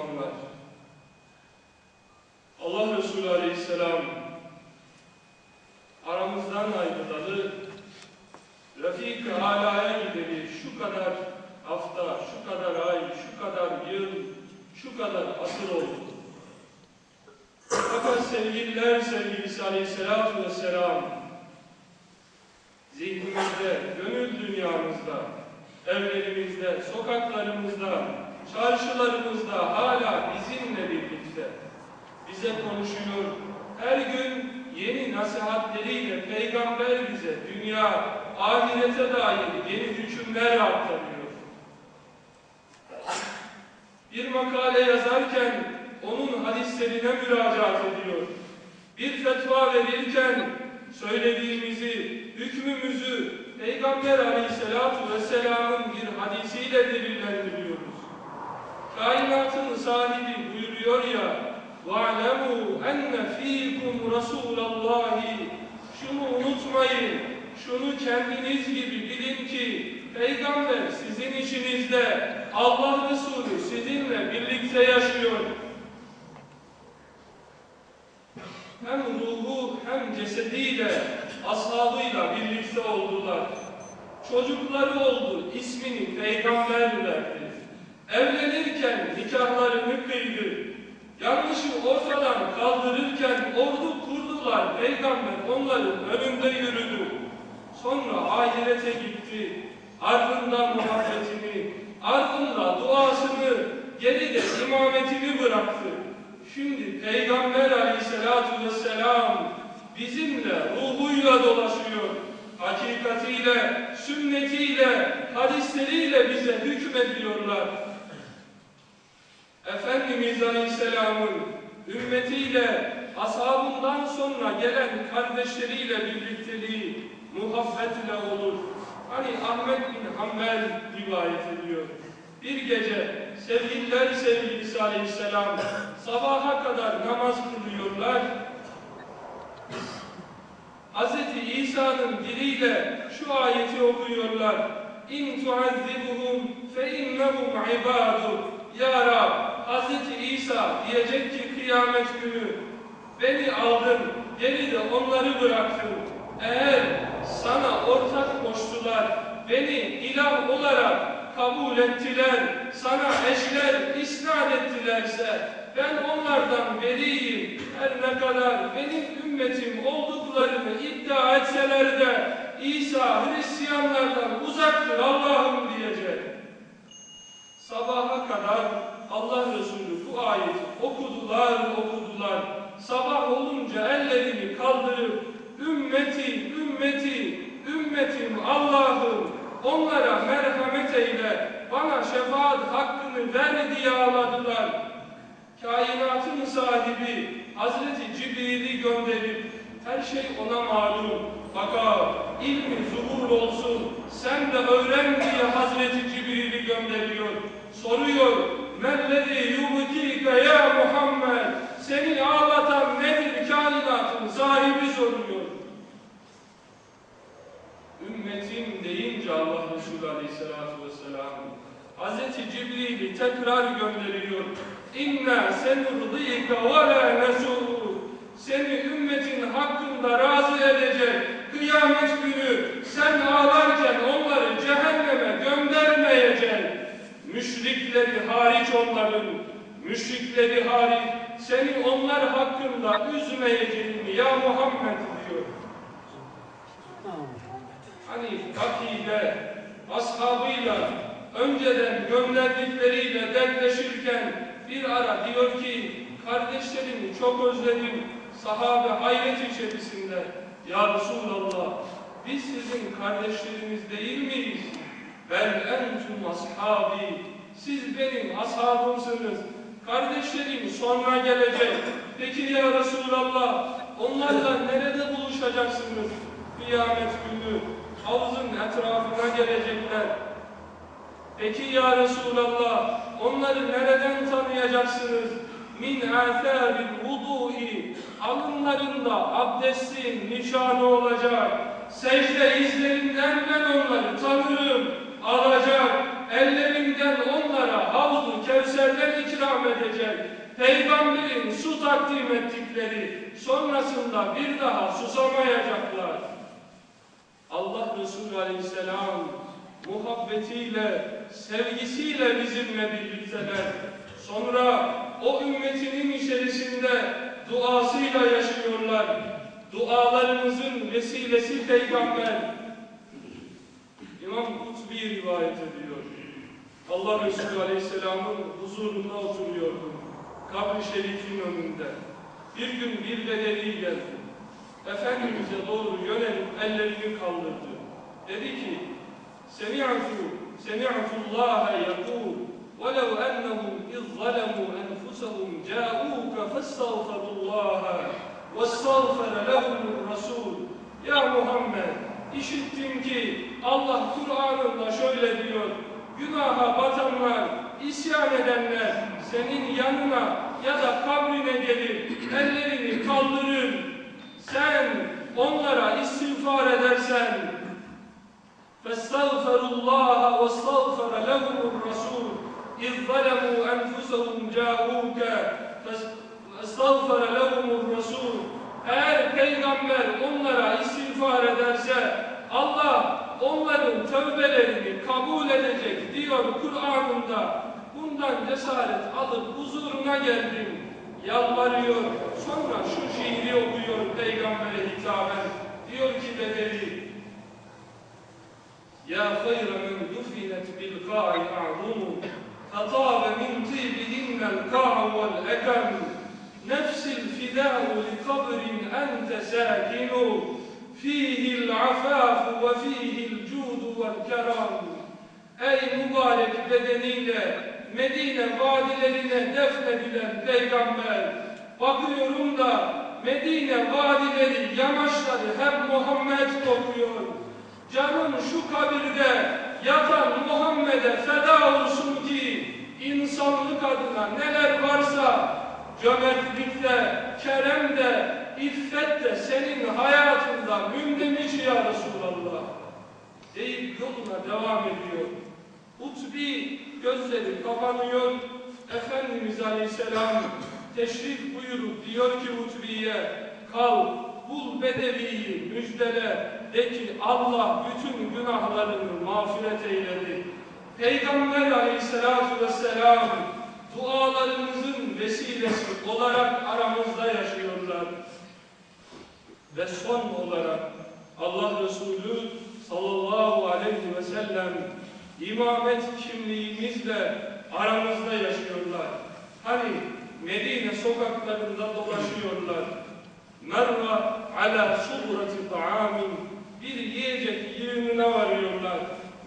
Müslümanlar, Allah Resulü Aleyhisselam aramızdan ayrılalı, Rafik-i Ala'ya gideli şu kadar hafta, şu kadar ay, şu kadar yıl, şu kadar asır oldu. Fakat sevgililer sevgilisi Aleyhisselatü Vesselam zihnimizde, gönül dünyamızda, evlerimizde, sokaklarımızda, çarşılarımızda hala bizimle birlikte bize konuşuyor. Her gün yeni nasihatleriyle peygamber bize dünya, ahirete dair yeni hükümler aktarıyor. Bir makale yazarken onun hadislerine müracaat ediyor. Bir fetva verirken söylediğimizi, hükmümüzü Peygamber aleyhissalatu vesselamın bir hadisiyle delillendiriyoruz Kainatın sahibi buyuruyor ya وَاعْلَمُوا اَنَّ ف۪يكُمْ رَسُولَ اللّٰهِ Şunu unutmayın, şunu kendiniz gibi bilin ki Peygamber sizin içinizde, Allah Resulü sizinle birlikte yaşıyor. Hem ruhu hem cesediyle, ashabıyla birlikte oldular. Çocukları oldu, ismini Peygamber verdi. Evlenirken nikahlarını kıydı. Yanlışı ortadan kaldırırken ordu kurdular. Peygamber onların önünde yürüdü. Sonra ahirete gitti. Ardından muhabbetini, ardında duasını, geride imametini bıraktı. Şimdi Peygamber aleyhissalatu vesselam bizimle ruhuyla dolaşıyor. Hakikatiyle, sünnetiyle, hadisleriyle bize hükmediyorlar. Efendimiz Aleyhisselam'ın ümmetiyle, ashabından sonra gelen kardeşleriyle birlikteliği muhabbetle olur. Hani Ahmet bin Hanbel rivayet ediyor. Bir gece sevgililer sevgilisi Aleyhisselam sabaha kadar namaz kılıyorlar. Hz. İsa'nın diliyle şu ayeti okuyorlar. İn tuazzibuhum fe innehum ibaduk. Ya Rab, Hz. İsa diyecek ki kıyamet günü beni aldın, geride onları bıraktın. Eğer sana ortak koştular, beni ilah olarak kabul ettiler, sana eşler isnat ettilerse ben onlardan beriyim. Her ne kadar benim ümmetim olduklarını iddia etseler de İsa Hristiyanlardan uzaktır Allah'ım diyecek. Sabaha kadar Allah Resulü bu ayeti okudular, okudular. Sabah olunca ellerini kaldırıp ümmeti, ümmeti, ümmetim Allah'ım onlara merhamet eyle, bana şefaat hakkını ver diye ağladılar. Kainatın sahibi Hazreti Cibril'i gönderip her şey ona malum. Fakat ilmi zuhur olsun, sen de öğren diye Hazreti Cibril'i gönderiyor. Soruyor, mellezi yubkike ya Muhammed, seni ağlatan nedir kainatın sahibi soruyor. Ümmetim deyince Allah Resulü Aleyhisselatü Vesselam Hazreti Cibril'i tekrar gönderiyor. İnna senurdike ve la nesuru. Seni ümmetin hakkında razı edecek kıyamet günü sen ağlarken onları cehenneme göndermeyecek. Müşrikleri hariç onların, müşrikleri hariç seni onlar hakkında üzmeyeceğimi ya Muhammed diyor. Hani akide, ashabıyla önceden gönderdikleriyle dertleşirken bir ara diyor ki kardeşlerimi çok özledim sahabe hayret içerisinde ya Resulallah biz sizin kardeşleriniz değil miyiz? Ben entum ashabi. Siz benim ashabımsınız. Kardeşlerim sonra gelecek. Peki ya Resulallah? Onlarla nerede buluşacaksınız? Kıyamet günü havuzun etrafına gelecekler. Peki ya Resulallah? Onları nereden tanıyacaksınız? Min âthâbil vudu'i. Alınlarında abdestin nişanı olacak. Secde izlerinden ben ikram edecek. Peygamberin su takdim ettikleri sonrasında bir daha susamayacaklar. Allah Resulü Aleyhisselam muhabbetiyle, sevgisiyle bizimle birlikteler. Sonra o ümmetinin içerisinde duasıyla yaşıyorlar. Dualarımızın vesilesi peygamber. İmam Kutbi rivayet ediyor. Allah Resulü Aleyhisselam'ın huzurunda oturuyordu. Kabri şerifin önünde. Bir gün bir bedevi geldi. Efendimiz'e doğru yönelip ellerini kaldırdı. Dedi ki, Semi'tu, Semi'tu Allah yakul, وَلَوْ أَنَّهُمْ إِذْ ظَلَمُوا أَنفُسَهُمْ جَاءُوكَ فَاسْتَغْفَرُوا اللّٰهَ وَاسْتَغْفَرَ لَهُمُ الرَّسُولُ Ya Muhammed, işittim ki Allah Kur'an'ında şöyle diyor, günaha batanlar, isyan edenler senin yanına ya da kabrine gelir, ellerini kaldırır, sen onlara istiğfar edersen فَاسْتَغْفَرُوا اللّٰهَ وَاسْتَغْفَرَ لَهُمُ الرَّسُولُ اِذْ ظَلَمُوا أَنْفُسَهُمْ جَاءُوكَ فَاسْتَغْفَرَ لَهُمُ الرَّسُولُ Eğer peygamber onlara istiğfar ederse Allah onların tövbelerini kabul edecek diyor Kur'an'ında. Bundan cesaret alıp huzuruna geldim. Yalvarıyor. Sonra şu şiiri okuyor Peygamber'e hitaben. Diyor ki Bedevi Ya hayra men dufinet bil ga'i a'zumu Fatâve min tîbihinnel kâ'u vel ekem Nefsil fidâhu li kabrin ente sâkinu Fîhil afaf ve fihil cud ve keram. Ey mübarek bedeniyle Medine vadilerine defnedilen peygamber. Bakıyorum da Medine vadileri, yamaçları hep Muhammed kokuyor. Canım şu kabirde yatan Muhammed'e feda olsun ki insanlık adına neler varsa cömertlikte, keremde, iffette senin hayatında mündemiş ya Resulallah deyip yoluna devam ediyor. Utbi gözleri kapanıyor. Efendimiz Aleyhisselam teşrif buyurup diyor ki Utbi'ye kal bul bedeviyi müjdele de ki Allah bütün günahlarını mağfiret eyledi. Peygamber Aleyhisselatü Vesselam dualarımızın vesilesi olarak aramızda yaşıyorlar. Ve son olarak Allah Resulü sallallahu aleyhi ve sellem imamet kimliğimizle aramızda yaşıyorlar. Hani Medine sokaklarında dolaşıyorlar. Merva ala suhrati ta'amin bir yiyecek yığınına varıyorlar.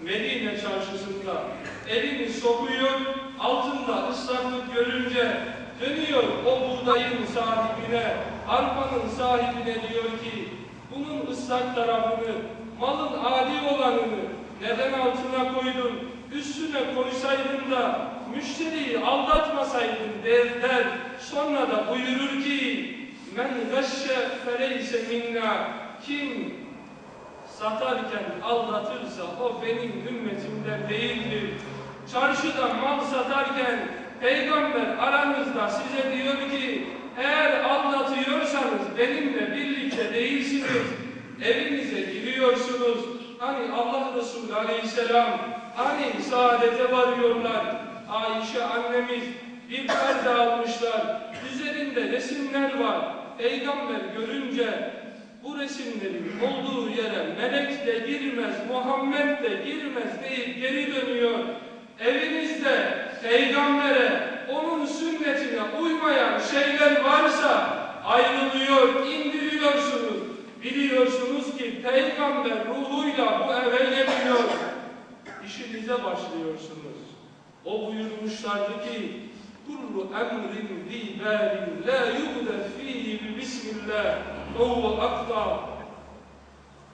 Medine çarşısında elini sokuyor, altında ıslaklık görünce dönüyor o buğdayın sahibine, arpanın sahibine diyor ki bunun ıslak tarafını, malın adi olanını neden altına koydun, üstüne koysaydın da müşteriyi aldatmasaydın der, der. Sonra da buyurur ki men gâşşe feleyse minna kim satarken aldatırsa o benim ümmetimden değildir. Çarşıda mal satarken peygamber aranızda size diyor ki eğer aldatıyorsanız benimle birlikte değilsiniz. Evinize giriyorsunuz. Hani Allah Resulü Aleyhisselam hani saadete varıyorlar. Ayşe annemiz bir perde almışlar. Üzerinde resimler var. Peygamber görünce bu resimlerin olduğu yere melek de girmez, Muhammed de girmez deyip geri dönüyor. Evinizde peygambere, onun sünnetine uymayan şeyler varsa ayrılıyor, indiriyorsunuz. Biliyorsunuz ki peygamber ruhuyla bu eve geliyor. İşinize başlıyorsunuz. O buyurmuşlardı ki kullu emrin zi balin la yugdef fihi bi bismillah huve akta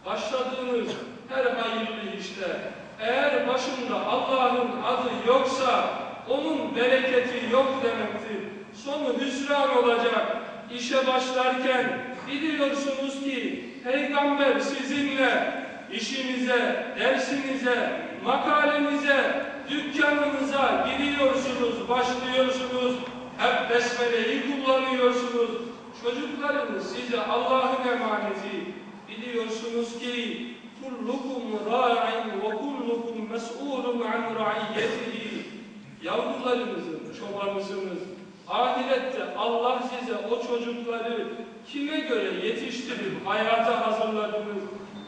başladığınız her hayırlı işte eğer başında Allah'ın adı yoksa onun bereketi yok demektir. Sonu hüsran olacak. İşe başlarken biliyorsunuz ki peygamber sizinle işinize, dersinize, makalenize, dükkanınıza giriyorsunuz, başlıyorsunuz. Hep besmeleyi kullanıyorsunuz. Çocuklarınız size Allah'ın emaneti. Biliyorsunuz ki kullukum ra'in ve kullukum mes'ulun an ra'iyyetihi. Yavrularınızın, çobanısınız. Ahirette Allah size o çocukları kime göre yetiştirip hayata hazırladınız?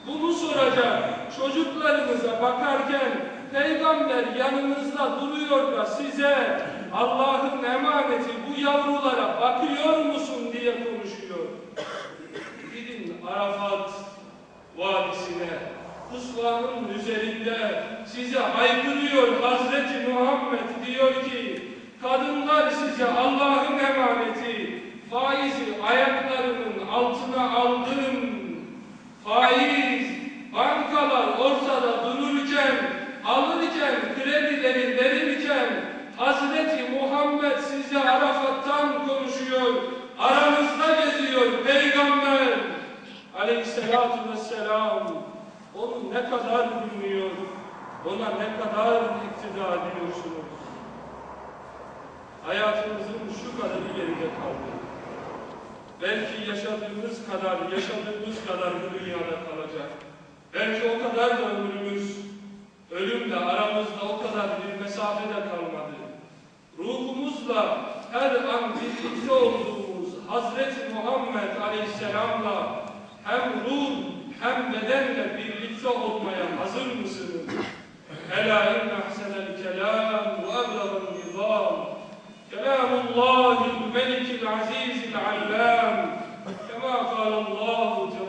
Bunu soracak. Çocuklarınıza bakarken peygamber yanınızda duruyor da size Allah'ın emaneti bu yavrulara bakıyor musun diye konuşuyor. Gidin Arafat Vadisi'ne, Kusvanın üzerinde size haykırıyor Hazreti Muhammed diyor ki kadınlar size Allah'ın emaneti faizi ayaklarının altına aldım faiz bankalar ortada dururken alırken kredileri verirken Hazreti Muhammed size Arafat'tan konuşuyor aranızda geziyor peygamber aleyhissalatu vesselam onu ne kadar dinliyor, ona ne kadar iktida ediyorsunuz. Hayatımızın şu kadarı geride kaldı. Belki yaşadığımız kadar, yaşadığımız kadar bu dünyada kalacak. Belki o kadar da ömrümüz, ölümle aramızda o kadar bir mesafede kalmadı. Ruhumuzla her an birlikte olduğumuz Hazreti Muhammed Aleyhisselam'la hem ruh hem bedenle birlikte olmaya hazır mısınız? Ela inne ahsenel kelam. كلام الله الملك العزيز العلام كما قال الله تعالى